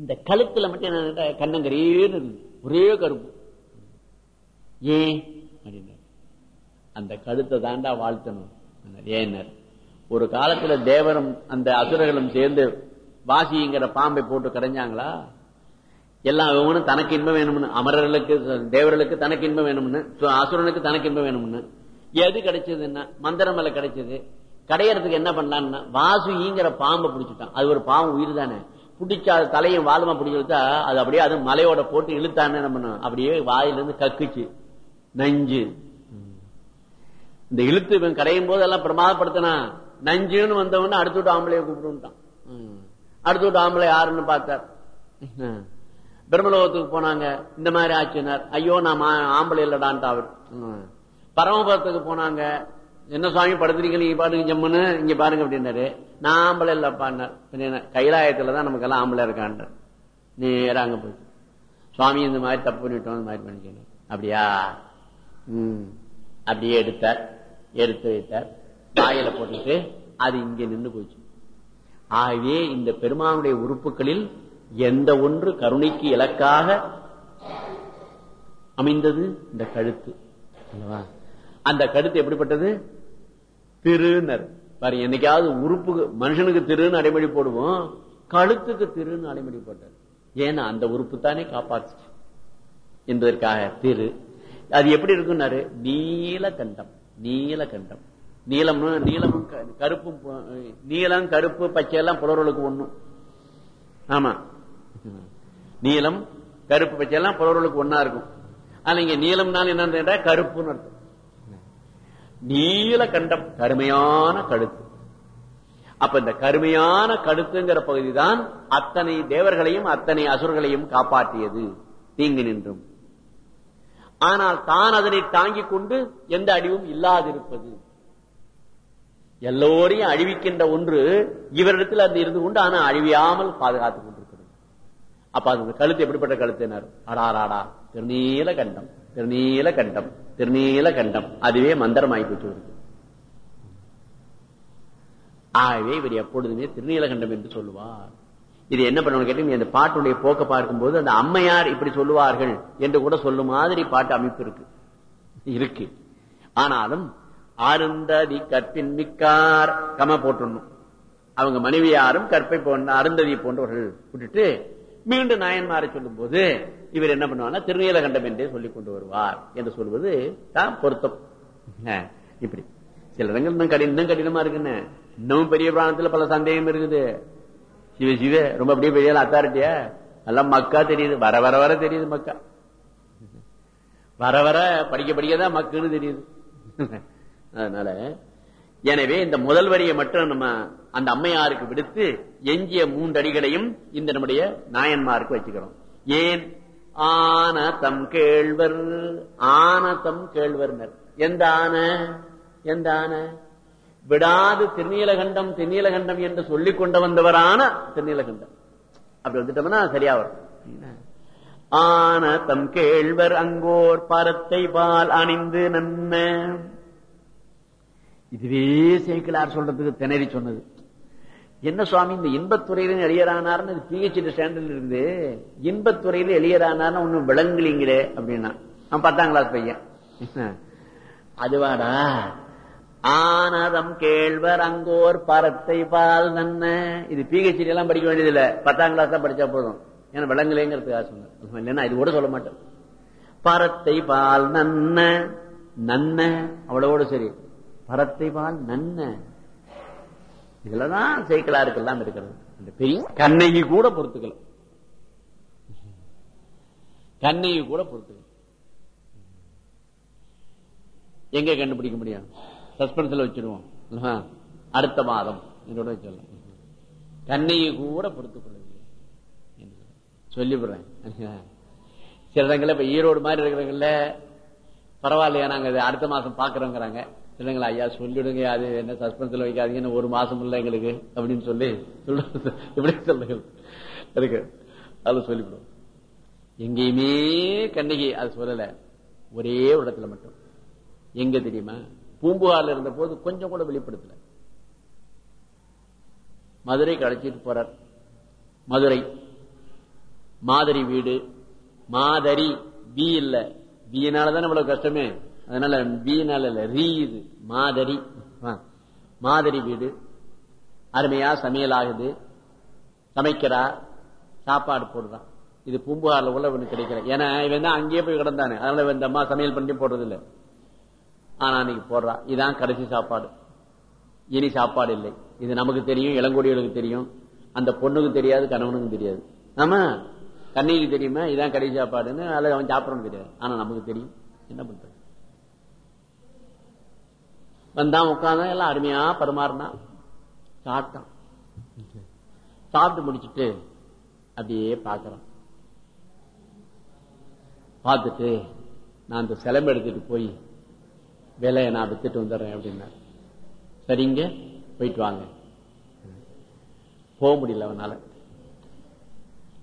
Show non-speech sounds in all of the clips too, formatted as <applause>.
இந்த கழுத்துல மட்டும் என்ன கண்ணங்கரேன்னு ஒரே கருப்பு ஏன்? அப்படின்னாரு. அந்த கழுத்தை தாண்டா வாழ்த்தணும். ஏன்னார் ஒரு காலத்துல தேவரும் அந்த அசுரர்களும் சேர்ந்து வாசிங்கிற பாம்பை போட்டு கரைஞ்சாங்களா? எல்லாம் ஒவ்வொன்றும் தனக்கு இன்பம் வேணும்னு அமரர்களுக்கு தேவர்களுக்கு தனக்கு இன்பம் வேணும்னு அசுரனுக்கு தனக்கு இன்பம் வேணும்னு. எது கிடைச்சதுன்னா மந்திரமலை கிடைச்சது. கடையறதுக்கு என்ன பண்ணலான்னா வாசுங்கிற பாம்பை பிடிச்சிட்டான். அது ஒரு பாம்பு உயிர் தானே பிடிச்சா தலையும் தலையும் வாலுமா பிடிச்சிருத்தா அது அப்படியே அது மலையோட போட்டு இழுத்தான்னு என்ன பண்ணும் அப்படியே வாயிலிருந்து கக்குச்சு. நஞ்சு. இந்த இழுத்து இவன் கரையும் போது எல்லாம் பிரமாதப்படுத்தினா நஞ்சுன்னு வந்தவன அடுத்து விட்டு ஆம்பளைய கூப்பிட்டுட்டான் அடுத்து விட்டு ஆம்பளை யாருன்னு பார்த்தார். பிரம்மலோகத்துக்கு போனாங்க. இந்த மாதிரி ஆச்சுனார் ஐயோ நான் ஆம்பளை இல்லடான்ட்டு அவர் பரமபுரத்துக்கு போனாங்க. என்ன சுவாமி படுத்துறீங்க நீங்க பாருங்க ஜம்முன்னு? இங்க பாருங்க அப்படின்னாரு. நான் ஆம்பளை இல்லப்பான்னார் கைலாயத்துலதான் நமக்கு எல்லாம் ஆம்பளை இருக்கான் நேரம் அங்க போச்சு சுவாமி இந்த மாதிரி தப்பு பண்ணிட்டோம் இந்த மாதிரி பண்ணிக்கணும். அப்படியா? உம் அப்படியே எடுத்தார். எடுத்து வைத்தார். வாயில போட்டுட்டு அது இங்க நின்று போச்சு. ஆகவே இந்த பெருமானுடைய உறுப்புகளில் எந்த ஒன்று கருணைக்கு இலக்காக அமைந்தது? இந்த கழுத்து. அல்லவா? அந்த கழுத்து எப்படிப்பட்டது? திருநர். பாரு என்னைக்காவது உறுப்பு மனுஷனுக்கு திருன்னு அடைமொழி போடுவோம் கழுத்துக்கு திருன்னு அடைமொழி போட்டார். ஏன்னா அந்த உறுப்பு தானே காப்பாத்துச்சு. என்பதற்காக திரு. அது எப்படி இருக்குன்னாரு நீலகண்டம் நீலகண்டம் நீலம் நீளமும் கருப்பும் நீலம் கருப்பு பச்சை எல்லாம் புலவர்களுக்கு ஒண்ணும் ஆமா. நீலம் கருப்பு பச்சை எல்லாம் புலவர்களுக்கு ஒன்னா இருக்கும். ஆனா இங்க நீளம்னால என்னன்னு கருப்புன்னு இருக்கும் நீல கண்டம் கருமையான கழுத்து. அப்ப இந்த கருமையான கழுத்துங்கிற பகுதி தான் அத்தனை தேவர்களையும் அத்தனை அசுரர்களையும் காப்பாற்றியது. தீங்கு நின்றும். ஆனால் தான் அதனை தாங்கிக் கொண்டு எந்த அழிவும் இல்லாதிருப்பது. எல்லோரையும் அழிவிக்கின்ற ஒன்று இவரிடத்தில் அது இருந்து கொண்டு ஆனால் அழிவியாமல் பாதுகாத்துக் கொண்டிருக்கிறது. அப்ப அது கழுத்து எப்படிப்பட்ட கழுத்தினர்? அடாராடா திருநீல கண்டம் திருநீல கண்டம். திருநீல கண்டம். அதுவே மந்திரமாய் போச்சு ஆகவே இவர் எப்பொழுதுமே திருநீலகண்டம் என்று சொல்லுவார். இது என்ன பண்ணணும் கேட்டீங்க இந்த பாட்டுடைய போக்க பார்க்கும்போது அந்த அம்மையார் இப்படி சொல்லுவார்கள் என்று கூட சொல்லும் மாதிரி பாட்டு அமைப்பு இருக்கு. இருக்கு. ஆனாலும் அருந்ததி கற்பின் மிக்கார் கம போட்டுடணும் அவங்க மனைவியாரும் கற்பை போன்ற அருந்ததி போன்றவர்கள் விட்டுட்டு மீண்டும் நாயன்மாரை சொல்லும் போது இவர் என்ன பண்ணுவார் திருநீலகண்டம் என்றே சொல்லிக் கொண்டு வருவார் என்று சொல்வது தான் பொருத்தம். இப்படி. சில இடங்கள் இன்னும் கடினம் கடினமா இருக்குன்னு. இன்னும் பெரிய பிராணத்துல பல சந்தேகம் இருக்குது. சிவ சிவ ரொம்ப அப்படியே பெரிய அத்தாரிட்டியா? எல்லாம் மக்கா தெரியுது. வர வர வர தெரியுது மக்கா. வர வர படிக்க படிக்கதான் மக்குன்னு தெரியுது. அதனால எனவே இந்த முதல் வரியை மட்டும் நம்ம அந்த அம்மையாருக்கு விடுத்து எஞ்சிய மூன்றடிகளையும் இந்த நம்முடைய நாயன்மாருக்கு வச்சுக்கிறோம். ஏன்? ஆன தம் கேழ்வர் ஆன தம் கேழ்வர்னர் எந்த ஆன? எந்த ஆன? விடாது திருநீலகண்டம் திருநீலகண்டம் என்று சொல்லிக் கொண்டு வந்தவரான திருநீலகண்டம். அப்படி வந்துட்டோம்னா சரியா வரும். ஆன தம் கேழ்வர் அங்கோர் பரத்தை பால் அணிந்து நன்ன. இதுவே சேக்கிலார் சொல்றதுக்கு திணறி சொன்னது. என்ன சுவாமி இந்த இன்பத்துறையில எளியரானார்னு பிஹெச்டி ஸ்டாண்டர்ட்ல இருந்து இன்பத்துறையில எளியரானார்னு ஒன்னும் விளங்குலீங்களே அப்படின்னா. அவன் பத்தாம் கிளாஸ் பையன். அதுவாடா ஆனதம் கேழ்வர் அங்கோர் பரத்தை பால் நன்ன. இது பிஹெச்டி எல்லாம் படிக்க வேண்டியதில்லை. பத்தாம் கிளாஸ் தான் படிச்சா போதும். ஏன்னா விளங்குலேங்கிறதுக்காக சொன்னேன். இல்லைன்னா இது கூட சொல்ல மாட்டேன். பரத்தை பால் நன்ன. நன்ன. அவ்வளவோட சரி. பரத்தை பால் நன்ன. இதுலதான் இருக்கலாம் இருக்கிறது. அந்த பெரிய கண்ணகி கூட பொறுத்துக்கல. கண்ணகி கூட பொறுத்துக்கல. எங்க கண்டுபிடிக்க முடியும்? சஸ்பென்ஸ்ல வச்சிருவோம். அடுத்த மாதம். என்னோட சொல்லலாம் கண்ணையை கூட பொறுத்துக் கொள்ளவில்லை சொல்லிவிடுறேன் சில இடங்கள்ல இப்ப ஈரோடு மாதிரி இருக்கிறவங்கள பரவாயில்லையா நாங்க அடுத்த மாசம் பாக்குறோங்கிறாங்க இல்லைங்களா ஐயா சொல்லிடுங்க அது என்ன சஸ்பென்ஸ்ல வைக்காதீங்கன்னு ஒரு மாசம் இல்லை எங்களுக்கு அப்படின்னு சொல்லி இப்படி சொல்லுங்க இருக்கு அது சொல்லிவிடும் எங்கேயுமே கண்ணகி அது சொல்லல ஒரே ஒரு இடத்துல மட்டும். எங்க தெரியுமா? பூம்புகார்ல இருந்த போது கொஞ்சம் கூட வெளிப்படுத்தல. மதுரை அழைச்சிட்டு போறார். மதுரை. மாதிரி வீடு. மாதிரி பி இல்ல. பீனாலதான் இவ்வளவு கஷ்டமே? அதனால பீனால இல்ல ரீ இது மாதரி. மாதிரி வீடு. அருமையா சமையல் ஆகுது. சமைக்கிறா சாப்பாடு போடுறான் இது பூம்புகாரில் உள்ள இவனுக்கு கிடைக்கல ஏன்னா இவன் தான் அங்கேயே போய் கிடந்தானே. அதனால இவன் அம்மா சமையல் பண்ணி போடுறது ஆனா அன்னைக்கு போடுறா. இதான் கடைசி சாப்பாடு. இனி சாப்பாடு இல்லை. இது நமக்கு தெரியும் இளங்கோடிகளுக்கு தெரியும். அந்த பொண்ணுக்கு தெரியாது கணவனுக்கும் தெரியாது. ஆமா கண்ணிக்கு தெரியுமா? இதான் கடைசி சாப்பாடுன்னு அல்லது அவன் சாப்பிடணும் தெரியாது. ஆனா நமக்கு தெரியும். என்ன பண்றது? வந்தான் உட்கார்ந்தான் எல்லாம் அருமையா பருமாறினா. சாப்பிட்டான். சாப்பிட்டு முடிச்சிட்டு அப்படியே பாக்குறான் பார்த்துட்டு நான் அந்த சிலம்பு எடுத்துட்டு போய் வேலையை நான் வித்துட்டு வந்துடுறேன் அப்படின்னா சரிங்க போயிட்டு வாங்க. போக முடியல அவனால.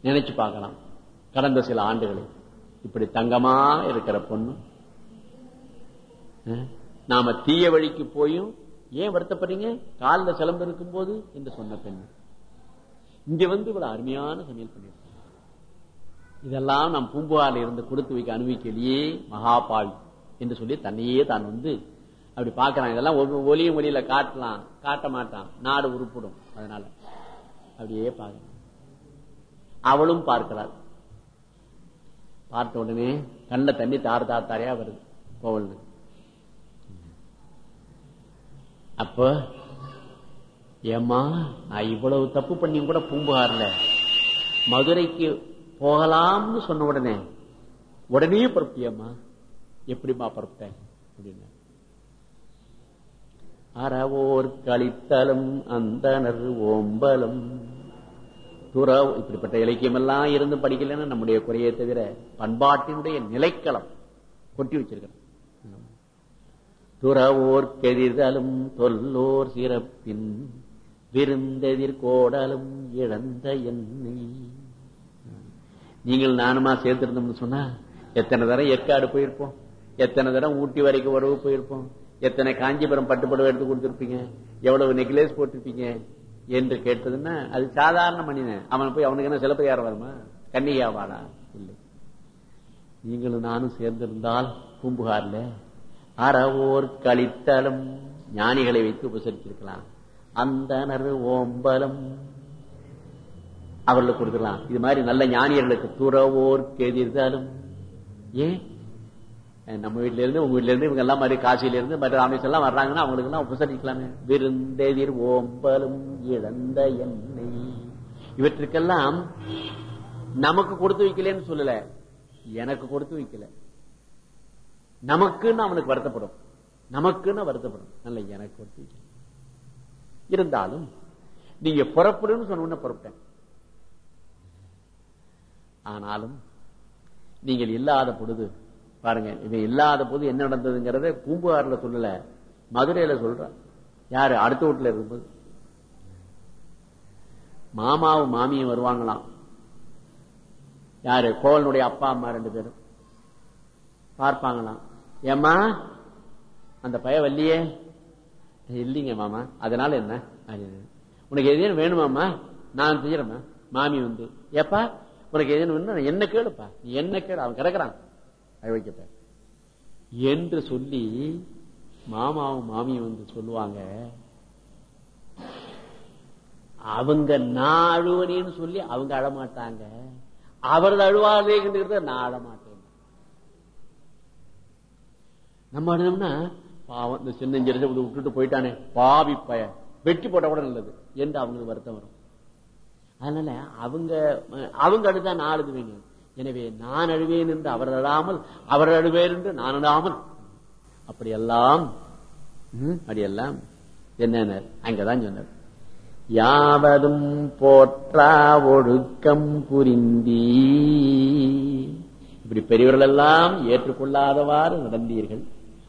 நினைச்சு பார்க்கலாம் கடந்த சில ஆண்டுகளில் இப்படி தங்கமா இருக்கிற பொண்ணு நாம தீய வழிக்கு போயும் ஏன் வருத்தப்படுறீங்க? காலில் சிலம்பு இருக்கும் போது என்று சொன்ன பெண் இங்க வந்து இவ்வளவு அருமையான சமையல் பண்ணிருக்காங்க இதெல்லாம் நாம் பூம்புகாரில் இருந்து கொடுத்து வைக்க அனுபவிக்கலையே மகாபால் என்று சொல்லி தன்னையே தான் வந்து அப்படி பார்க்கறான் இதெல்லாம் ஒலிய மொழியில ஒலியில காட்டலாம் காட்ட மாட்டான். நாடு உருப்பிடும் அதனால. அப்படியே பார்க்கறான் அவளும் பார்க்கிறாள். பார்த்த உடனே கண்ண தண்ணி தார் தார் தாரையா வருது கோவலுக்கு அப்ப ஏம்மா நான் இவ்வளவு தப்பு பண்ணியும் கூட பூம்புகார்ல மதுரைக்கு போகலாம்னு சொன்ன உடனே உடனே பொறுப்பியம்மா எப்படிம்மா பொறுப்பேன் அப்படின்னு. அறவோர் கழித்தலும் அந்தனர் ஓம்பலும். துறவு இப்படிப்பட்ட இலக்கியம் எல்லாம் இருந்து படிக்கலன்னு நம்முடைய குறையை தவிர பண்பாட்டினுடைய நிலைக்களம் கொட்டி வச்சிருக்கிறோம் துறவோர் கெதிர்தலும் தொல்லோர் சிறப்பின் விருந்தெதிர் கோடலும் இழந்த என்னை நீங்கள் நானுமா சேர்த்திருந்தோம்னு சொன்னா எத்தனை தரம் ஏற்காடு போயிருப்போம். எத்தனை தரம் ஊட்டி வரைக்கும் உறவு போயிருப்போம். எத்தனை காஞ்சிபுரம் பட்டுப்படவை எடுத்து கொடுத்துருப்பீங்க. எவ்வளவு நெக்லேஸ் போட்டிருப்பீங்க என்று கேட்டதுன்னா அது சாதாரண மனிதன். அவன் போய் அவனுக்கு என்ன சிலப்பதிகாரம் வருமா? கன்னிகாவாடா இல்லை. நீங்களும் நானும் சேர்ந்திருந்தால் பூம்புகார்ல அறவோர் கழித்தலும் ஞானிகளை வைத்து உபசரிச்சிருக்கலாம். அந்த ஓம்பலம் அவர்களுக்கு கொடுக்கலாம் இது மாதிரி நல்ல ஞானியர்களுக்கு துறவோர் கெதிர்தாலும் ஏன் நம்ம வீட்டுல இருந்து உங்க வீட்டுல இருந்து இவங்க எல்லாம் மாதிரி காசியில இருந்து மற்ற ராமேஸ்வரம் எல்லாம் வர்றாங்கன்னா அவங்களுக்கு எல்லாம் உபசரிக்கலாமே. விருந்தெதிர் ஓம்பலும் இழந்த எண்ணெய் இவற்றுக்கெல்லாம் நமக்கு கொடுத்து வைக்கலன்னு சொல்லல. எனக்கு கொடுத்து வைக்கல. நமக்குன்னு அவனுக்கு வருத்தப்படும். நமக்குன்னு வருத்தப்படும். நல்ல எனக்கு இருந்தாலும் நீங்க புறப்படுன்னு சொன்ன புறப்பட்டேன். ஆனாலும் நீங்கள் இல்லாத பொழுது பாருங்க இவன் இல்லாத போது என்ன நடந்ததுங்கிறத பூம்புகார்ல சொல்லல. மதுரையில சொல்ற. யாரு? அடுத்த வீட்டுல இருக்கும்போது. மாமாவும் மாமியும் வருவாங்களாம். யாரு? கோவலனுடைய அப்பா அம்மா ரெண்டு பேரும். பார்ப்பாங்களாம். ஏம்மா? அந்த பய வல்லியே இல்லைங்க மாமா. அதனால என்ன. உனக்கு எதையும் வேணுமாம்மா? நான் செய்யறேம்மா. மாமி வந்து ஏப்பா உனக்கு எதுன்னு வேணும் என்ன கேளுப்பா? நீ என்ன கேளு? அவன் கிடக்குறான். வைக்கப்ப என்று சொல்லி மாமாவும் மாமியும் வந்து சொல்லுவாங்க. அவங்க நான் அழுவனேன்னு சொல்லி அவங்க அழமாட்டாங்க. அவரது அழுவாதேங்கிறது நான் அழமாட்டேன். நம்ம அழுதோம்னா பாவம் இந்த சின்ன ஜெரிச விட்டுட்டு போயிட்டானே பாவி பய வெட்டி போட்ட கூட நல்லது. என்று அவங்களுக்கு வருத்தம் வரும்? அதனால அவங்க அவங்க அடுத்தா நான் அழுதுவேங்க எனவே நான் அழுவேன் என்று அவர் அழாமல் அவர் அழுவேன் என்று நான் அழாமல். அப்படியெல்லாம் அப்படியெல்லாம் என்ன அங்கதான் சொன்னார். யாவதும் போற்றா ஒழுக்கம் புரிந்தி இப்படி பெரியவர்கள் எல்லாம் ஏற்றுக்கொள்ளாதவாறு நடந்தீர்கள்.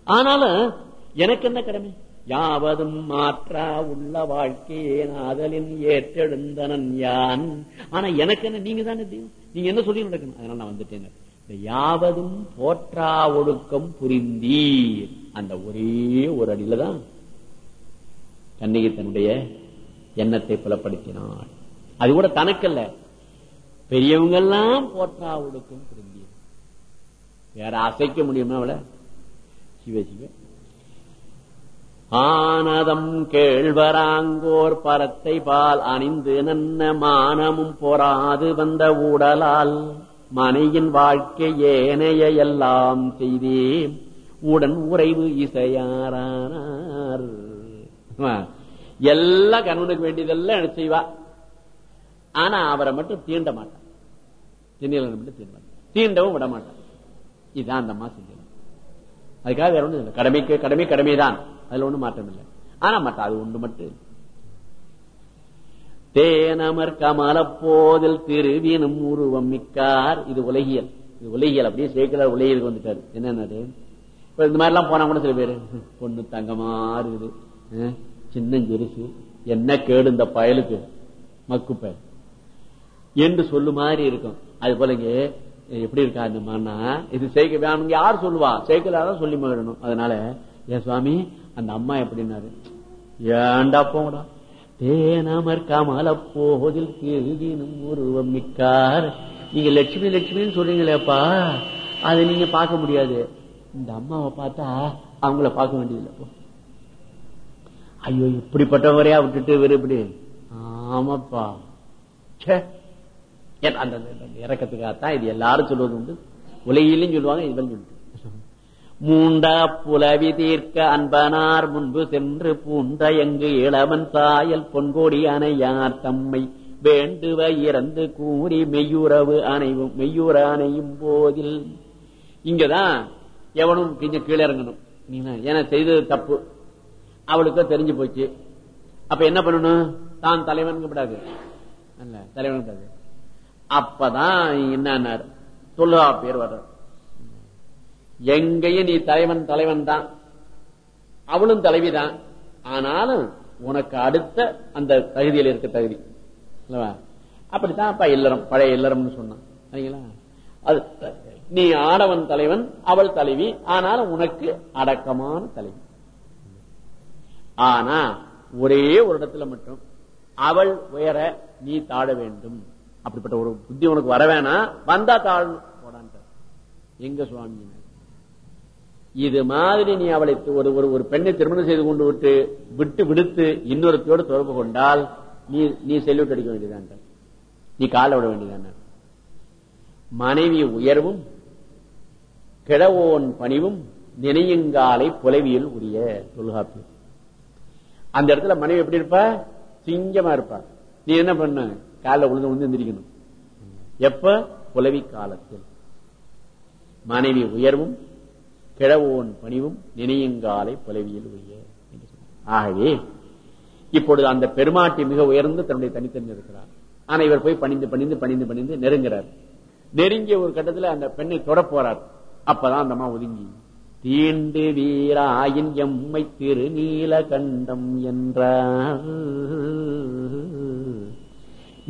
ஆனாலும் எனக்கு என்ன கடமை? யாவதும் மாற்றா உள்ள வாழ்க்கையே அதலின் ஏற்றெழுந்தனன் யான். ஆனா எனக்கு என்ன நீங்க தானே நீங்க என்ன சொல்லி நடக்கணும்? அதனால நான் வந்துட்டேன். யாவதும் போற்றா ஒழுக்கம் புரிந்தீர். அந்த ஒரே ஒரு அடியில தான் கண்ணகி தன்னுடைய எண்ணத்தை புலப்படுத்தினாள். அது கூட தனக்கல்ல. பெரியவங்க எல்லாம் போற்றா ஒழுக்கம் புரிந்தீர். வேற அசைக்க முடியுமா அவளை? சிவ ஆனதம் கேழ்வராங்கோர் பரத்தை பால் அணிந்து நன்ன மானமும் பொறாது வந்த ஊடலால் மனையின் வாழ்க்கை ஏனைய எல்லாம் செய்தே உடன் உறைவு இசையாரானார். எல்லாம் கணவனுக்கு வேண்டியதெல்லாம் என்ன செய்வா. ஆனா அவரை மட்டும் தீண்ட மாட்டான். திண்ணியலனை மட்டும் தீண்ட மாட்டான். தீண்டவும் விட மாட்டான். இதுதான் அந்த அம்மா செஞ்சது அதுக்காக வேற ஒன்றும் இல்லை. கடமைக்கு கடமை கடமைதான். அதுல ஒண்ணும் மாற்றம் இல்லை. ஆனா மாட்டா அது ஒண்ணு மட்டும் தேனமர் கமல போதில் திருவினும் உருவம் மிக்கார். இது உலகியல். இது உலகியல். அப்படியே சேர்க்கிறார் உலகியலுக்கு வந்துட்டாரு. என்னன்னு இப்ப இந்த மாதிரி எல்லாம் போனா கூட சில பேரு பொண்ணு தங்கமா இருக்குது அஹ், சின்னஞ்சிறுசு என்ன கேடு இந்த பயலுக்கு? மக்கு பயல் என்று சொல்லு மாதிரி இருக்கும். அது போல இங்க எப்படி இருக்கா இந்த மண்ணா இது சேர்க்க வேணும். யார் சொல்லுவா? சேர்க்கலாதான் சொல்லி மகிழணும் அதனால ஏன் சுவாமி அந்த அம்மா எப்படின்னாரு? ஏண்டா போங்கடா? தேனமர் கமல போதில் திருதினும் உருவம் மிக்கார். நீங்க லட்சுமி லட்சுமின்னு சொல்றீங்களேப்பா. அதை நீங்க பார்க்க முடியாது. இந்த அம்மாவை பார்த்தா அவங்கள பார்க்க வேண்டியதில்லை. ஐயோ இப்படிப்பட்டவரையா விட்டுட்டு இவரு இப்படி? ஆமாப்பா. சே அந்த இறக்கத்துக்காகத்தான் இது எல்லாரும் சொல்வது உண்டு? உலகிலும் சொல்லுவாங்க இவன் சொல்லிட்டு மூண்டா புலவி தீர்க்க அன்பனார் முன்பு சென்று பூண்ட எங்கு இளவன் சாயல் பொன்கோடி அணையார் தம்மை வேண்டுவ இறந்து கூறி மெய்யுறவு அணைவும் மெய்யுற அணையும் போதில். இங்கதான் எவனும் கொஞ்சம் கீழே இறங்கணும். ஏன்னா செய்தது தப்பு. அவளுக்கு தெரிஞ்சு போச்சு. அப்ப என்ன பண்ணணும்? தான் தலைவன் கூடாது அல்ல தலைவன் கூடாது அப்பதான் என்ன தொல்லுகா பேர் வர்ற எங்கேயும் நீ தலைவன் தலைவன் தான். அவளும் தலைவிதான். ஆனாலும் உனக்கு அடுத்த அந்த தகுதியில் இருக்க தகுதி. அப்படித்தான் அப்ப இல்லறம் பழைய இல்லறம்னு சொன்னான். சரிங்களா? அது நீ ஆடவன் தலைவன் அவள் தலைவி. ஆனாலும் உனக்கு அடக்கமான தலைவி. ஆனா ஒரே ஒரு இடத்துல மட்டும் அவள் உயர நீ தாழ வேண்டும். அப்படிப்பட்ட ஒரு புத்தி உனக்கு வர வேணாம் வந்தா தாழணும் போடான்ட்டார். எங்க சுவாமி இது மாதிரி நீ அவளை ஒரு ஒரு ஒரு பெண்ணை திருமணம் செய்து கொண்டு விட்டு விட்டு விடுத்து இன்னொருத்தையோடு தொடர்பு கொண்டால் நீ நீ செல்யூட் அடிக்க வேண்டியதான் நீ கால விட வேண்டியதான் மனைவி உயர்வும் கிழவோன் பணிவும் நினையுங்காலை புலவியில் உரிய தொல்காப்பியம் அந்த இடத்துல மனைவி எப்படி இருப்பா? சிங்கமா இருப்பா. நீ என்ன பண்ண? காலைல உழுந்து உழுந்து எந்திரிக்கணும். எப்ப? புலவி காலத்தில் மனைவி உயர்வும் கிழவோன் பணிவும் நினையுங்காலை புலவியில் உரிய ஆகவே இப்பொழுது அந்த பெருமாட்டி மிக உயர்ந்து தன்னுடைய தனித்தன்மை இருக்கிறார். ஆனா இவர் போய் பணிந்து பணிந்து பணிந்து பணிந்து நெருங்கிறார். நெருங்கிய ஒரு கட்டத்தில் அந்த பெண்ணை தொட போறார் அப்பதான் அந்த அம்மா ஒதுங்கி தீண்டு வீராயின் எம்மை திருநீல கண்டம் என்றார்.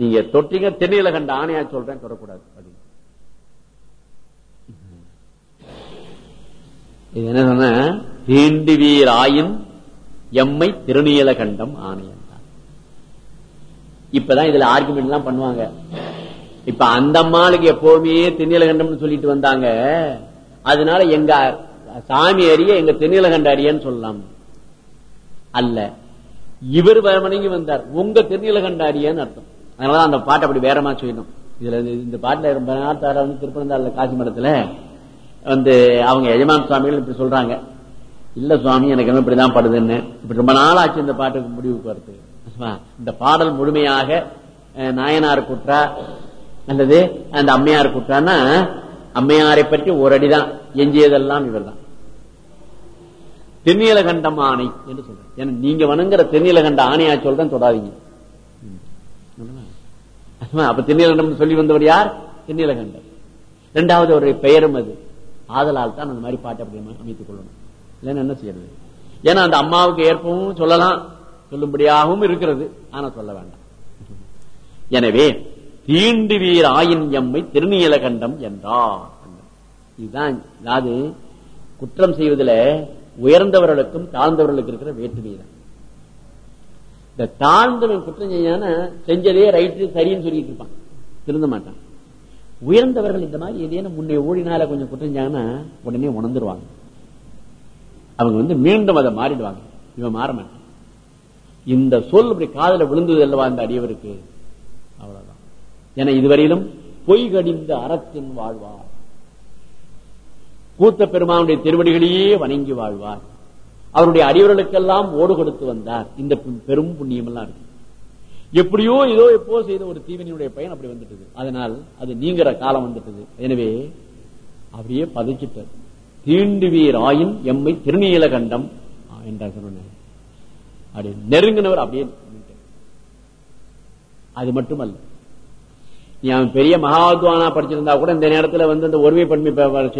நீங்க தொட்டீங்க தென்னையில கண்ட ஆணையா சொல்றேன் தொடக்கூடாது. அப்படின்னு இது என்ன சொன்ன? தீண்டு வீராயின் எம்மை திருநீல கண்டம் ஆணையன் இப்பதான் இதுல ஆர்குமெண்ட் எல்லாம் பண்ணுவாங்க. இப்ப அந்த அம்மாளுக்கு எப்பவுமே தென்னிலகண்டம்னு சொல்லிட்டு வந்தாங்க. அதனால எங்க சாமி அறிய எங்க தென்னிலகண்ட அறியன்னு சொல்லலாம். அல்ல. இவர் வணங்கி வந்தார். உங்க தென்னிலகண்ட அறியன்னு அர்த்தம். அதனாலதான் அந்த பாட்டை அப்படி வேறமா சொல்லணும் இதுல இந்த- இந்த பாட்டுல ரொம்ப நாத்தார வந்து திருப்பனந்தாள் காசி மடத்துல வந்து அவங்க எஜமான் சுவாமிகள் இப்படி சொல்றாங்க. இல்ல சுவாமி எனக்கு என்ன இப்படிதான் படுதுன்னு. இப்படி ரொம்ப நாள் ஆச்சு இந்த பாட்டுக்கு முடிவுக்கு வருது. இந்த பாடல் முழுமையாக அஹ், நாயனார் குற்றா அல்லது அந்த அம்மையார் குற்றான்னா அம்மையாரை பற்றி ஒரு அடிதான் எஞ்சியதெல்லாம் இவர்தான். தென்னிலகண்டம் ஆணை என்று சொல்றேன் நீங்க வணங்குற தென்னிலகண்ட ஆணையா சொல்றேன் தொடாதீங்க. அப்ப திருநீலகண்டம் சொல்லி வந்தவர் யார்? திருநீலகண்டம். இரண்டாவது ஒரு பெயரும் அது. ஆதலால் தான் அந்த மாதிரி பாட்டு அப்படி அமைத்துக் கொள்ளணும். இல்லைன்னா என்ன செய்யறது? ஏன்னா அந்த அம்மாவுக்கு ஏற்பவும் சொல்லலாம். சொல்லும்படியாகவும் இருக்கிறது. ஆனா சொல்ல வேண்டாம். எனவே தீண்டு வீர் ஆயின் எம்மை திருநீலகண்டம் என்றார். இதுதான் அதாவது குற்றம் செய்வதில் உயர்ந்தவர்களுக்கும் தாழ்ந்தவர்களுக்கு இருக்கிற வேற்றுமை தான் இந்த தாழ்ந்தவன் குற்றம் செய்யான செஞ்சதே ரைட்டு சரின்னு சொல்லிட்டு இருப்பான். திருந்த மாட்டான். உயர்ந்தவர்கள் இந்த மாதிரி ஏதேனும் முன்னே ஊழினால கொஞ்சம் குற்றஞ்சாங்கன்னா உடனே உணர்ந்துருவாங்க. அவங்க வந்து மீண்டும் அதை மாறிடுவாங்க. இவன் மாற மாட்டான். இந்த சொல் இப்படி காதல விழுந்தது அல்லவா அந்த அடியவருக்கு? அவ்வளவுதான். ஏன்னா இதுவரையிலும் பொய் கடிந்த அறத்தின் வாழ்வார். கூத்த பெருமானுடைய திருவடிகளையே வணங்கி வாழ்வார். அவருடைய அடியவர்களுக்கெல்லாம் ஓடு கொடுத்து வந்தார் இந்த பெரும் புண்ணியம் எல்லாம் இருக்கு எப்படியோ ஏதோ எப்போ செய்த ஒரு தீவினையுடைய பயன் அப்படி வந்துட்டது அதனால் அது நீங்கிற காலம் வந்துட்டது எனவே அப்படியே பதைச்சிட்டார் தீண்டுவீர் ஆயின் எம்மை திருநீல கண்டம் என்றார் சொன்ன அப்படி நெருங்கினவர் அப்படியே அது மட்டுமல்ல நீ அவன் பெரிய மகாத்வானா படிச்சிருந்தா கூட இந்த நேரத்துல வந்து இந்த ஒருமை பன்மை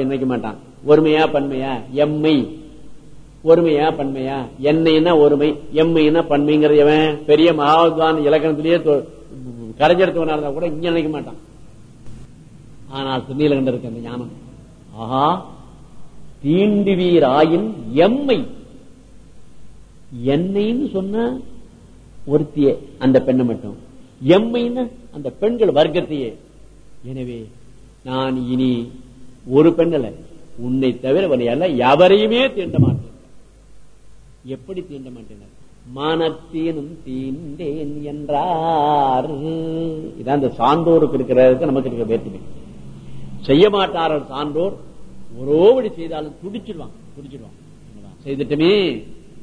நினைக்க மாட்டான் ஒருமையா பன்மையா எம்மை ஒருமையா பன்மையா? என்னைன்னா ஒருமை எம்மைன்னா பன்மைங்கிறது எவன் பெரிய மகாவித்வான் இலக்கணத்திலேயே கரைஞ்செடுத்தவனா இருந்தா கூட இங்க நினைக்க மாட்டான். ஆனால் திருநீலகண்ட இருக்கு அந்த ஞானம். ஆஹா தீண்டுவீராயின் எம்மை. என்னைன்னு சொன்ன ஒருத்திய அந்த பெண்ணை மட்டும். எம்மைன்னு அந்த பெண்கள் வர்க்கத்தையே. எனவே நான் இனி ஒரு பெண்ணல உன்னை தவிர வரையல்ல எவரையுமே தீண்ட மாட்டேன். எப்படி தீண்ட மாட்டேன் மனத்தீனும் தீண்டேன் என்றார். இதான் இந்த சான்றோருக்கு இருக்கிறதுக்கு நமக்கு இருக்க வேற்றுமை. செய்ய மாட்டார்கள் சான்றோர் ஒரோபடி செய்தாலும் துடிச்சிடுவான் துடிச்சிடுவான் செய்துட்டுமே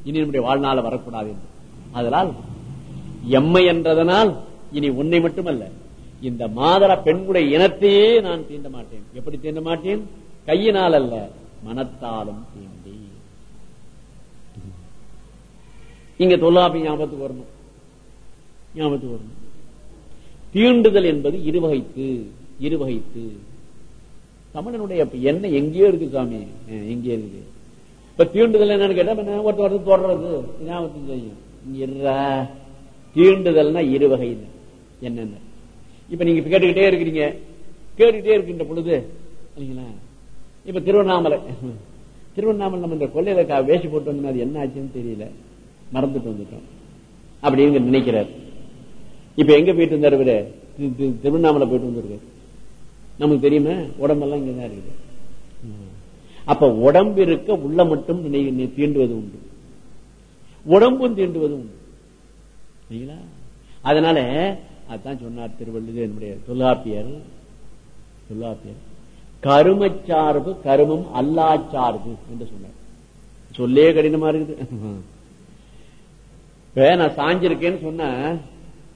இனி நம்முடைய வாழ்நாள வரக்கூடாது என்று. அதனால் எம்மை என்றதனால் இனி உன்னை மட்டுமல்ல இந்த மாதர பெண்குடை இனத்தையே நான் தீண்ட மாட்டேன். எப்படி தீண்ட மாட்டேன்? கையினால் அல்ல மனத்தாலும் தீண்டேன் இங்க தொல்லாப்பி ஞாபகத்துக்கு வரணும். ஞாபகத்துக்கு வரணும். தீண்டுதல் என்பது இருவகைத்து இருவகைத்து. தமிழனுடைய என்ன எங்கேயோ இருக்கு சாமி? எங்கேயோ இருக்கு. இப்ப தீண்டுதல் என்னன்னு கேட்டா ஒருத்த ஒருத்தர் தொடர்றது ஞாபகத்துக்கு செய்யும் தீண்டுதல்னா இருவகை என்னென்ன. இப்ப நீங்க கேட்டுக்கிட்டே இருக்கிறீங்க. கேட்டுக்கிட்டே இருக்கின்ற பொழுது இல்லைங்களா இப்ப திருவண்ணாமலை. திருவண்ணாமலை நம்ம இந்த கொள்ளையில வேஷம் போட்டு வந்து அது என்ன ஆச்சுன்னு தெரியல. மறந்துட்டு வந்துட்டோம். அப்படின்னு நினைக்கிறார். இப்ப எங்க போயிட்டு இருந்தார் இவரு? திருவண்ணாமலை போயிட்டு வந்திருக்காரு. நமக்கு தெரியுமா? உடம்பெல்லாம் இங்கதான் இருக்குது. அப்ப உடம்பு இருக்க உள்ள மட்டும் தீண்டுவது உண்டு. உடம்பும் தீண்டுவது உண்டு. சரிங்களா அதனால அதான் சொன்னார் திருவள்ளுவர் என்னுடைய தொல்லாப்பியர் தொல்லாப்பியர் கருமச்சார்பு கருமம் அல்லாச்சார்பு என்று சொன்னார். சொல்லே கடினமா இருக்குது. நான் சாஞ்சிருக்கேன்னு சொன்ன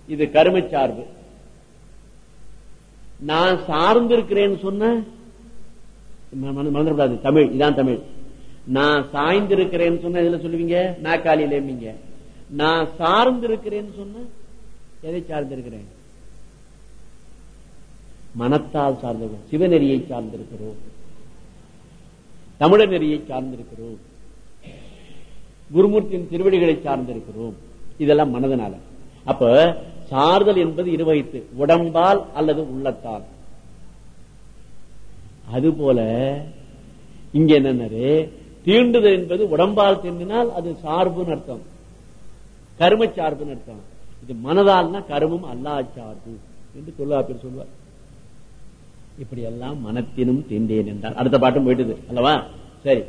இது கருமச்சார்பு. நான் சார்ந்திருக்கிறேன்னு சொன்ன மறந்துடக்கூடாது தமிழ் இதான் தமிழ். நான் சாய்ந்திருக்கிறேன்னு சொன்ன இதுல சொல்லுவீங்க? நாக்காளியில நான் சார்ந்திருக்கிறேன்னு சொன்ன எதை சார்ந்திருக்கிறேன்? மனத்தால் சார்ந்திருக்கிறோம். சிவநெறியை சார்ந்திருக்கிறோம். தமிழர் நெறியை சார்ந்திருக்கிறோம். குருமூர்த்தியின் திருவடிகளை சார்ந்திருக்கிறோம். இதெல்லாம் மனதனால. அப்ப சார்தல் என்பது இருவகித்து உடம்பால் அல்லது உள்ளத்தால். அதுபோல இங்க என்னன்னு தீண்டுதல் என்பது உடம்பால் தீண்டினால் அது சார்புன்னு அர்த்தம். கரும சார்புன்னு அர்த்தம். இது மனதால்னா கருமம் அல்லா சார்பு என்று தொல்லாப்பேர் சொல்வார். இப்படி எல்லாம் மனத்தினும் தீண்டேன் என்றார். அடுத்த பாட்டும் போயிட்டது. அல்லவா? சரி.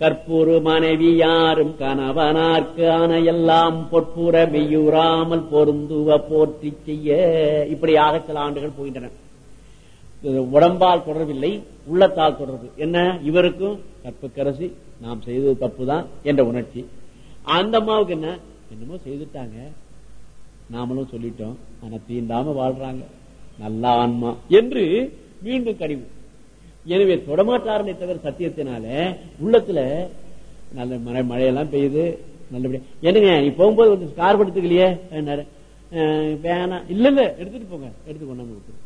கற்பூரு மனைவி யாரும் கணவனார்க்கு ஆன எல்லாம் பொற்புற மெய்யூறாமல் பொருந்துவ போற்றி செய்ய இப்படியாக சில ஆண்டுகள் போகின்றன. உடம்பால் தொடரவில்லை உள்ளத்தால் தொடர்பு. என்ன? இவருக்கும் கற்புக்கரசி நாம் செய்தது தப்புதான் என்ற உணர்ச்சி. அந்த அம்மாவுக்கு என்ன? என்னமோ செய்துட்டாங்க. நாமளும் சொல்லிட்டோம். ஆனா தீண்டாம வாழ்றாங்க. நல்ல ஆன்மா. என்று மீண்டும் கழிவு எனவே தொடமாட்டாரனை தவிர சத்தியத்தினால உள்ளத்துல நல்ல மழை மழையெல்லாம் பெய்யுது நல்லபடியா என்னங்க நீ போகும்போது வந்து கார் எடுத்துக்கலையே? வேணாம் இல்ல இல்ல எடுத்துட்டு போங்க. எடுத்து கொண்டாந்து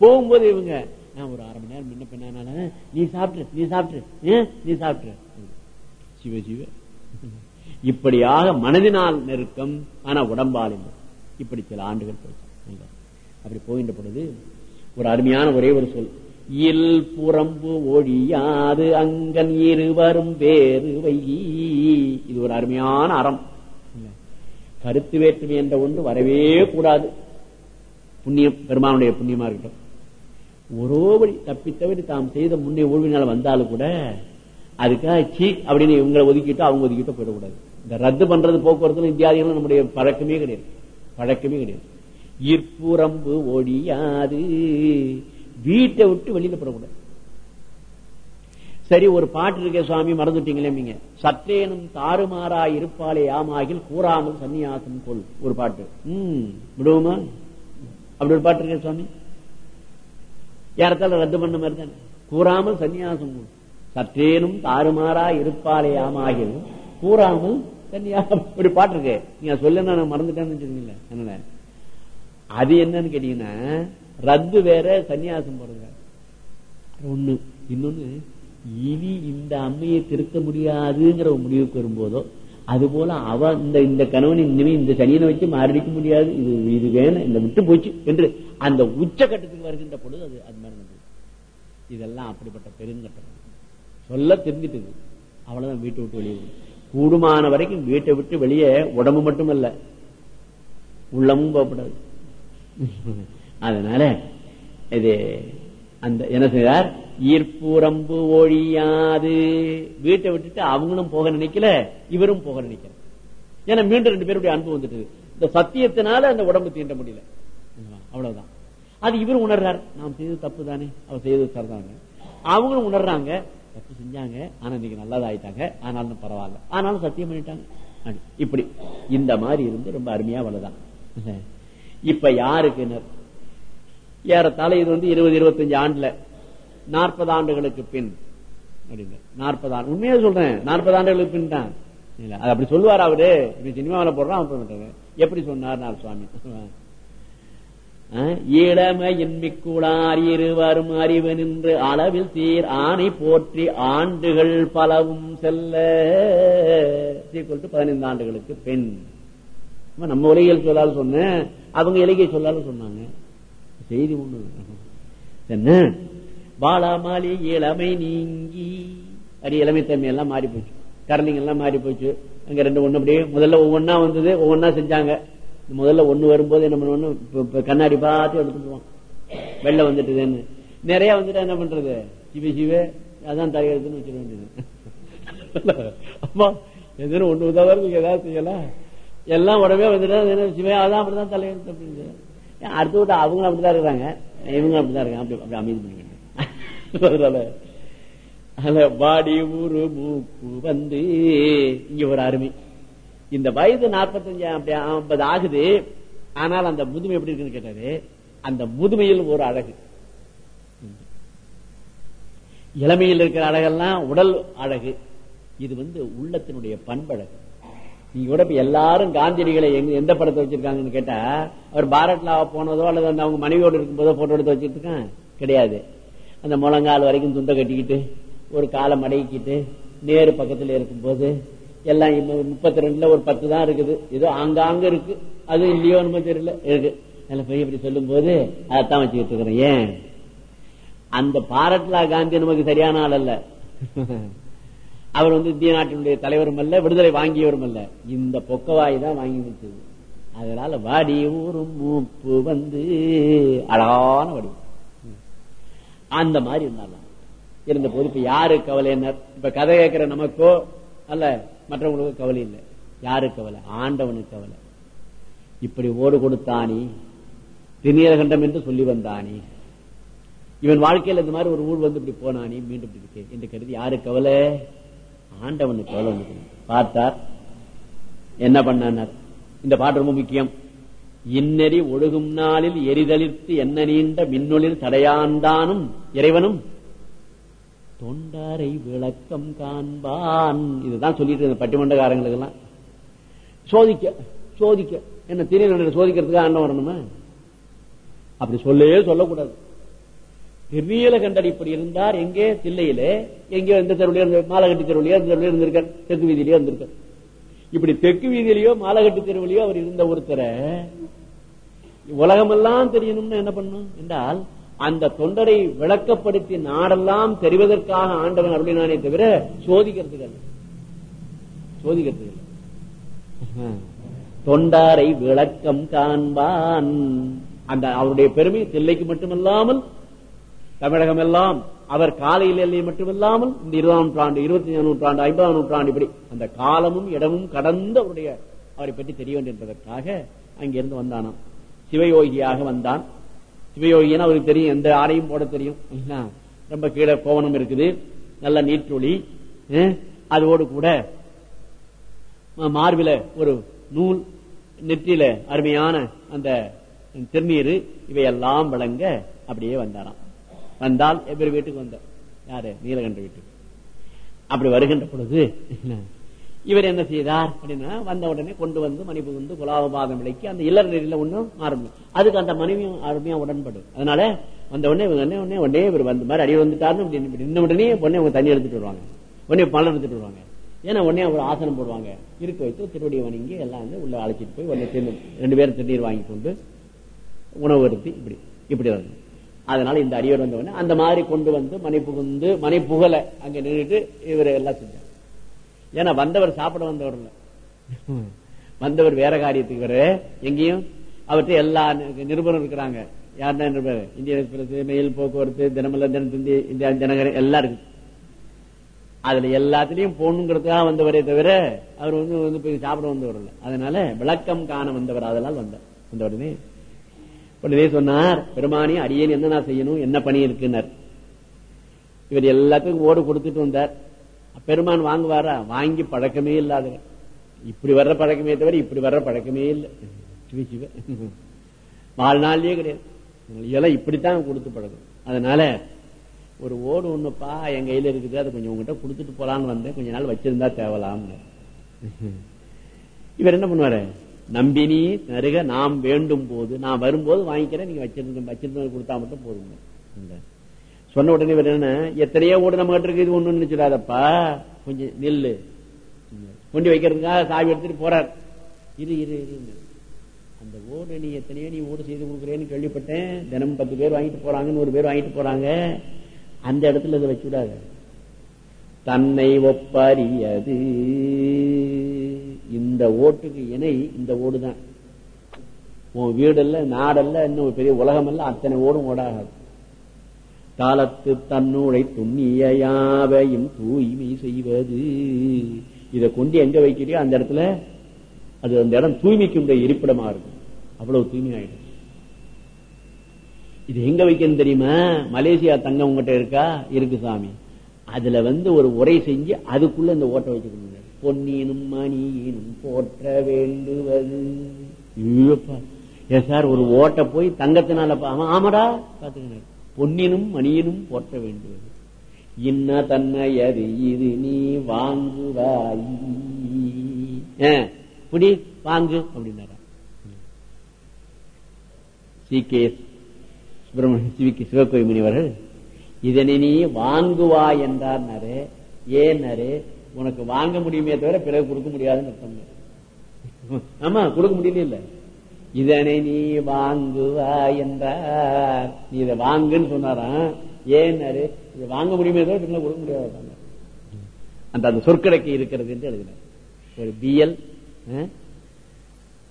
போகும்போது இவங்க நான் ஒரு அரை மணி நேரம் முன்ன பின்னால நீ சாப்பிட்டு நீ சாப்பிட்டு நீ சாப்பிட்டு சிவ சிவ. இப்படியாக மனதினால் நெருக்கம் ஆனா உடம்பால் இல்லை. இப்படி சில ஆண்டுகள் போச்சு. அப்படி போகின்ற பொழுது ஒரு அருமையான ஒரே ஒரு சொல். இல் புறம்பு ஒழியாது அங்கன் இருவரும் வேறு வையி இது ஒரு அருமையான அறம். கருத்து வேற்றுமை என்ற ஒன்று வரவே கூடாது. புண்ணியம் பெருமானுடைய புண்ணியமா இருக்கட்டும். ஒரோபடி தப்பி தவிர தாம் செய்த முன்னே ஊழ்வினால் வந்தாலும் கூட அதுக்காக சீ அப்படின்னு இவங்களை ஒதுக்கிட்டு அவங்க ஒதுக்கிட்டு போயிடக்கூடாது. இந்த ரத்து பண்றது போக்குவரத்துல இந்தியாதிகளும் நம்முடைய பழக்கமே கிடையாது. பழக்கமே கிடையாது. ஈர்ப்புறம்பு ஒழியாது. வீட்டை விட்டு வெளியில போடக்கூடாது. சரி ஒரு பாட்டு இருக்க சுவாமி மறந்துட்டீங்களே நீங்க. சற்றேனும் தாறுமாறா இருப்பாளே ஆமாகில் கூறாமல் சன்னியாசம் கொள். ஒரு பாட்டு. உம் விடுவோமா? அப்படி ஒரு பாட்டு இருக்க சுவாமி. யாரத்தால ரத்து பண்ண மாதிரி தானே? கூறாமல் சன்னியாசம் கொள். சற்றேனும் தாறுமாறா இருப்பாளே ஆமாகில் கூறாமல் சன்னியாசம் ஒரு பாட்டு இருக்கு. நீங்க சொல்ல நான் மறந்துட்டேன்னு சொன்னீங்களே என்ன அது என்னன்னு கேட்டீங்கன்னா ரத்து வேற சன்னியாசம் போடுங்க ஒண்ணு. இன்னொன்னு இனி இந்த அம்மையை திருத்த முடியாதுங்கிற முடிவுக்கு வரும்போதோ அது போல அவ இந்த இந்த கணவன் இனிமே இந்த சனியனை வச்சு மாறடிக்க முடியாது. இது இது வேணும் இந்த விட்டு போச்சு என்று அந்த உச்சகட்டத்துக்கு வருகின்ற பொழுது அது அது மாதிரி நடந்தது. இதெல்லாம் அப்படிப்பட்ட பெருங்கட்டம் சொல்ல தெரிஞ்சிட்டது. அவ்வளவுதான் வீட்டை விட்டு வெளியே கூடுமான வரைக்கும் வீட்டை விட்டு வெளியே உடம்பு மட்டுமல்ல. உள்ளமும் போகப்படாது. அதனால இது அந்த என்ன செய்தார்? ஈர்ப்புறம்பு ஒழியாது. வீட்டை விட்டுட்டு அவங்களும் போக நினைக்கல இவரும் போக நினைக்கல. ஏன்னா மீண்டும் ரெண்டு பேருடைய அன்பு வந்துட்டு இந்த சத்தியத்தினால அந்த உடம்பு தீண்ட முடியல. அவ்வளவுதான். அது இவரும் உணர்றார். நாம் செய்தது தப்பு தானே. அவர் செய்தது சரிதாங்க அவங்களும் உணர்றாங்க. தப்பு செஞ்சாங்க. ஆனா இன்னைக்கு நல்லதா ஆயிட்டாங்க ஆனாலும் பரவாயில்ல. ஆனாலும் சத்தியம் பண்ணிட்டாங்க. இப்படி. இந்த மாதிரி இருந்து ரொம்ப அருமையா வளதான் இப்ப யாருக்கு ஏறத்தாழ இது வந்து இருபது இருபத்தஞ்சு ஆண்டுல. நாற்பது ஆண்டுகளுக்கு பின். அப்படின்னு நாற்பது ஆண்டு. உண்மையா சொல்றேன். நாற்பது ஆண்டுகளுக்கு பின் தான். இல்ல அது அப்படி சொல்லுவார் அவரு? இப்படி சினிமாவில போடுறான் அவன் எப்படி சொன்னார் நான் சுவாமி இளமையின் மிக்குளார் இருவரும் அறிவு நின்று அளவில் சீர் ஆணை போற்றி ஆண்டுகள் பலவும் செல்ல. பதினைந்து ஆண்டுகளுக்கு பெண் நம்ம உலகியல் சொல்லாலும் சொன்னேன். அவங்க இலக்கிய சொல்லாலும் சொன்னாங்க. செய்தி ஒண்ணு. என்ன? பாலாமாலி இளமை நீங்கி. அடி தன்மை எல்லாம் மாறி போச்சு. கரண்டிங் எல்லாம் மாறி போச்சு. அங்க ரெண்டு ஒண்ணு அப்படியே முதல்ல ஒவ்வொன்னா வந்தது ஒவ்வொன்னா செஞ்சாங்க. முதல்ல ஒண்ணு வரும்போது என்ன பண்ணுவோம் கண்ணாடி பார்த்து எடுத்துக்குவோம் வெள்ளம் வந்துட்டுதுன்னு. நிறைய வந்துட்டு என்ன பண்றது? சிவ சிவ அதான் தலையெழுத்துன்னு வச்சிட வேண்டியது. அம்மா எதுன்னு ஒண்ணு உதவுறதுக்கு ஏதாவது செய்யலாம். எல்லாம் உடனே வந்துட்டு சிவ அதான் அப்படிதான் தலையெழுத்து அப்படின்னு அடுத்த விட்டு அவங்க அப்படிதான் இருக்கிறாங்க இவங்க அப்படிதான் இருக்காங்க. அப்படி அப்படி அமைதி பண்ணிக்கிட்டு அதனால வாடி ஊரு மூக்கு வந்து இங்க ஒரு அருமை. இந்த வயது நாற்பத்தஞ்சு அப்படி ஐம்பது ஆகுது. ஆனால் அந்த முதுமை எப்படி இருக்குன்னு கேட்டாரு? அந்த முதுமையில் ஒரு அழகு. இளமையில் இருக்கிற அழகெல்லாம் உடல் அழகு. இது வந்து உள்ளத்தினுடைய பண்பழகு. நீங்க கூட இப்ப எல்லாரும் காந்தியடிகளை எங்க எந்த படத்தை வச்சிருக்காங்கன்னு கேட்டா அவர் பாரத்லா போனதோ அல்லது அந்த அவங்க மனைவியோடு இருக்கும்போதோ போட்டோ எடுத்து வச்சிட்டு இருக்கான் கிடையாது. அந்த முழங்கால் வரைக்கும் துண்டை கட்டிக்கிட்டு ஒரு காலை மடக்கிட்டு நேரு பக்கத்துல இருக்கும்போது எல்லாம் முப்பத்தி ரெண்டுல ஒரு பத்து தான் இருக்குது. ஏதோ அங்காங்க இருக்கு. அது இல்லையோ நம்ம தெரியல. இருக்கு. அதில் போய் இப்படி சொல்லும் போது அதைத்தான் வச்சுக்கிட்டு இருக்கிறேன். ஏன்? அந்த பாரத்லா காந்தி நமக்கு சரியான ஆள் அல்ல. <laughs> அவர் வந்து இந்திய நாட்டினுடைய தலைவரும் அல்ல விடுதலை வாங்கியவரும் அல்ல. இந்த பொக்கவாய் தான் வாங்கி வச்சது. அதனால வாடி ஊரும் மூப்பு வந்து அழகான வடிவம் அந்த மாதிரி இருந்தாலும். இருந்த போது இப்ப யாரு கவலை என்ன? இப்ப கதை கேட்கிற நமக்கோ அல்ல மற்றவங்களுக்கு கவலை இல்லை. யாரு கவலை? ஆண்டவனுக்கு கவலை. இப்படி ஓடு கொடுத்தானி. திருநீரகண்டம் என்று சொல்லி வந்தானி. இவன் வாழ்க்கையில் இந்த மாதிரி ஒரு ஊர் வந்து இப்படி போனானி மீண்டும் இப்படி இருக்கு என்று கருதி யாரு கவலை? ஆண்டவனுக்கு கவலை வந்து பார்த்தார். என்ன பண்ணார்? இந்த பாட்டு ரொம்ப முக்கியம். இன்னெறி ஒழுகும் நாளில் எரிதளித்து என்ன நீண்ட மின்னொளில் தடையாண்டானும் இறைவனும். தொண்டாரை விளக்கம் காண்பான். இதுதான் சொல்லிட்டு இருந்த பட்டிமன்றக்காரங்களுக்கு எல்லாம் சோதிக்க சோதிக்க. என்ன திருநீல சோதிக்கிறதுக்கு ஆண்டவன் வரணுமா? அப்படி சொல்லவே சொல்லக்கூடாது. திருநீல கண்டர் இப்படி இருந்தார் எங்கே? தில்லையிலே. எங்கே எந்த தெருவிலே இருந்து மாலகட்டி தெருவிலையோ அந்த தெருவிலே இருந்திருக்கார்? தெற்கு வீதியிலேயே இருந்திருக்கார். இப்படி தெற்கு வீதியிலேயோ மாலகட்டி தெருவிலையோ அவர் இருந்த ஒருத்தரை உலகமெல்லாம் தெரியணும்னு என்ன பண்ணும்? என்றால் அந்த தொண்டரை விளக்கப்படுத்தி நாடெல்லாம் தெரிவதற்காக ஆண்டவன் அருளினானே தவிர சோதிக்கிறதுக்கு அல்ல. சோதிக்கிறதுக்கு தொண்டாரை விளக்கம் காண்பான். அந்த அவருடைய பெருமை தில்லைக்கு மட்டுமல்லாமல் தமிழகம் எல்லாம் அவர் காலையில் எல்லை மட்டுமில்லாமல் இந்த இருபதாம் நூற்றாண்டு இருபத்தி நூற்றாண்டு ஐம்பதாம் நூற்றாண்டு இப்படி அந்த காலமும் இடமும் கடந்த அவருடைய அவரை பற்றி தெரிய வேண்டும் என்பதற்காக அங்கிருந்து வந்தானாம். சிவயோகியாக வந்தான். சிவயோகின்னு அவருக்கு தெரியும் எந்த ஆடையும் போட தெரியும். ரொம்ப கீழே கோவனம் இருக்குது. நல்ல நீற்றொளி அதோடு கூட மார்பில ஒரு நூல் நெற்றியில அருமையான அந்த திருநீர் இவையெல்லாம் வழங்க அப்படியே வந்தாராம் வந்தால் எப்படி வீட்டுக்கு வந்தார். யாரு? நீலகண்ட வீட்டுக்கு. அப்படி வருகின்ற பொழுது இவர் என்ன செய்தார் அப்படின்னா வந்த உடனே கொண்டு வந்து மணி புகுந்து குலாபபாதம் விலைக்கு அந்த இல்லற நெறியில ஒண்ணும் ஆரம்பம் அதுக்கு அந்த மனைவியும் அருமையா உடன்படும். அதனால வந்த உடனே இவங்க என்ன உடனே உடனே இவர் வந்த மாதிரி அடி வந்துட்டாருன்னு இப்படி நின்ன உடனே உடனே அவங்க தண்ணி எடுத்துட்டு வருவாங்க. உடனே பழம் எடுத்துட்டு வருவாங்க. ஏன்னா உடனே ஒரு ஆசனம் போடுவாங்க. இருக்க வைத்து திருவடியை வணங்கி எல்லாம் வந்து உள்ள அழைச்சிட்டு போய் உடனே ரெண்டு பேரும் திருநீர் வாங்கி கொண்டு உணவு அருத்தி இப்படி இப்படி வரணும் அதனால இந்த அடியோர் வந்த உடனே அந்த மாதிரி கொண்டு வந்து மனை புகுந்து மனை புகழ அங்க நின்றுட்டு இவர் எல்லாம் செஞ்சார். ஏன்னா வந்தவர் சாப்பிட வந்தவர் இல்ல. வந்தவர் வேற காரியத்துக்கு வர எங்கேயும்? அவர்கிட்ட எல்லா நிருபரும் இருக்கிறாங்க. யாருன்னா நிருபர் இந்திய எக்ஸ்பிரஸ் மெயில் போக்குவரத்து தினமல்ல தினத்தந்தி இந்தியா தினகரன் எல்லாம் இருக்கு. அதுல எல்லாத்துலயும் போகணுங்கிறதுக்காக வந்தவரே தவிர அவர் வந்து வந்து போய் சாப்பிட வந்தவர் இல்ல. அதனால விளக்கம் காண வந்தவர் அதனால் வந்தார் வந்த உடனே சொன்னார் பெருமானி அடியேன் என்ன நான் செய்யணும்? என்ன பணி இருக்குன்னார் இவர் எல்லாத்துக்கும் ஓடு கொடுத்துட்டு வந்தார். பெருமான் வாங்குவாரா? வாங்கி பழக்கமே இல்லாத இப்படி வர்ற பழக்கமே தவிர இப்படி வர்ற பழக்கமே இல்லை. வாழ்நாள்லயே கிடையாது. இதெல்லாம் இப்படித்தான் கொடுத்து பழக்கம் அதனால ஒரு ஓடு ஒண்ணுப்பா என் கையில இருக்குது. அதை கொஞ்சம் உங்ககிட்ட கொடுத்துட்டு போலான்னு வந்தேன். கொஞ்ச நாள் வச்சிருந்தா தேவலாம்னு. இவர் என்ன பண்ணுவாரு? நம்பினி நருக நாம் வேண்டும் போது நான் வரும்போது வாங்கிக்கிறேன் நீங்க வச்சிருந்த வச்சிருந்த கொடுத்தா மட்டும் போதுங்க சொன்ன உடனே என்ன எத்தனையோ ஓடு நம்ம கிட்ட இருக்கு இது ஒண்ணு நினைச்சிடாதப்பா. கொஞ்சம் நெல்லு. கொண்டு வைக்கிறதுக்காக சாவி எடுத்துட்டு போறார். இரு இரு இரு. அந்த ஓடு நீ எத்தனையோ நீ ஓடு செய்து கொடுக்குறேன்னு கேள்விப்பட்டேன். தினமும் பத்து பேர் வாங்கிட்டு போறாங்க நூறு பேர் வாங்கிட்டு போறாங்க. அந்த இடத்துல இதை வச்சுடாத. தன்னை ஒப்பறியது. இந்த ஓட்டுக்கு இணை இந்த ஓடுதான். உன் வீடல்ல நாடல்ல இன்னும் ஒரு பெரிய உலகம் அல்ல அத்தனை ஓடும் ஓடாகாது. காலத்து தன்னுடை துண்ணிய யாவையும் தூய்மை செய்வது இதை கொண்டு எங்க வைக்கிறியோ அந்த இடத்துல அது அந்த இடம் தூய்மைக்கு உடைய இருப்பிடமா இருக்கும். அவ்வளவு தூய்மை ஆயிடும் இது எங்க வைக்கணும் தெரியுமா? மலேசியா தங்கம் உங்ககிட்ட இருக்கா? இருக்கு சாமி. அதுல வந்து ஒரு உரை செஞ்சு அதுக்குள்ள இந்த ஓட்டை வச்சுக்கணும் பொன்னியினும் மணியினும் போற்ற வேண்டுவது. ஐயோப்பா. ஏ சார் ஒரு ஓட்டை போய் தங்கத்தினால ஆமாடா. பாத்துக்கணும் பொன்னினும் மணியினும் போற்ற வேண்டுவது. இன்ன தன்மையது இது நீ வாங்குவாய். புடி வாங்கு அப்படின்னாரா. சி. கே. சுப்பிரமணிய சிவிக்கு சிவகோய் முனிவர்கள் இதனை நீ வாங்குவாய் என்றார் ஏன்னாரு உனக்கு வாங்க முடியுமே தவிர பிறகு கொடுக்க முடியாதுன்னு அர்த்தம். ஆமா கொடுக்க முடியல இல்ல. இதனை நீ வாங்குவாய் என்றார். நீ இதை வாங்குன்னு சொன்னாராம். ஏன்னாரு இதை வாங்க முடியுமே தவிர பிறகு கொடுக்க முடியாது அந்த அந்த சொற்கடைக்கு இருக்கிறது என்று எழுதினார். ஒரு பிஎல்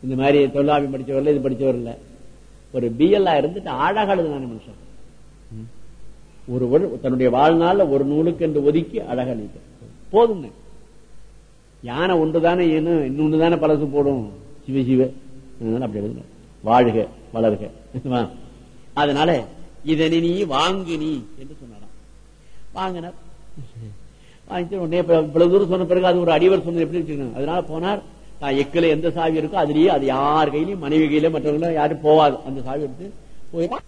இந்த மாதிரி தொழிலாபி படிச்சவர்ல இது படிச்சவர் ஒரு பிஎல்லா இருந்துட்டு அழகா எழுதினான மனுஷன். ஒரு தன்னுடைய வாழ்நாள ஒரு நூலுக்கு என்று ஒதுக்கி அழகா எழுதிட்டார். போதுங்க. யானை ஒன்றுதானே ஏனும் இன்னொன்று பழசு போடும். சிவ சிவ. அதனால அப்படி எழுதுங்க. வாழ்க வளர்க. அதனால இதனை நீ வாங்கு நீ என்று சொன்னாராம். வாங்கினார் வாங்கிட்டு உடனே இப்ப இவ்வளவு தூரம் சொன்ன பிறகு அது ஒரு அடிவர் சொன்னது எப்படி வச்சுக்கணும் அதனால போனார் தான் எக்கில எந்த சாவி இருக்கோ அதுலயே அது யார் கையிலயும் மனைவி கையில மற்றவங்களும் யாரும் போவாது. அந்த சாவி எடுத்து போயிடும்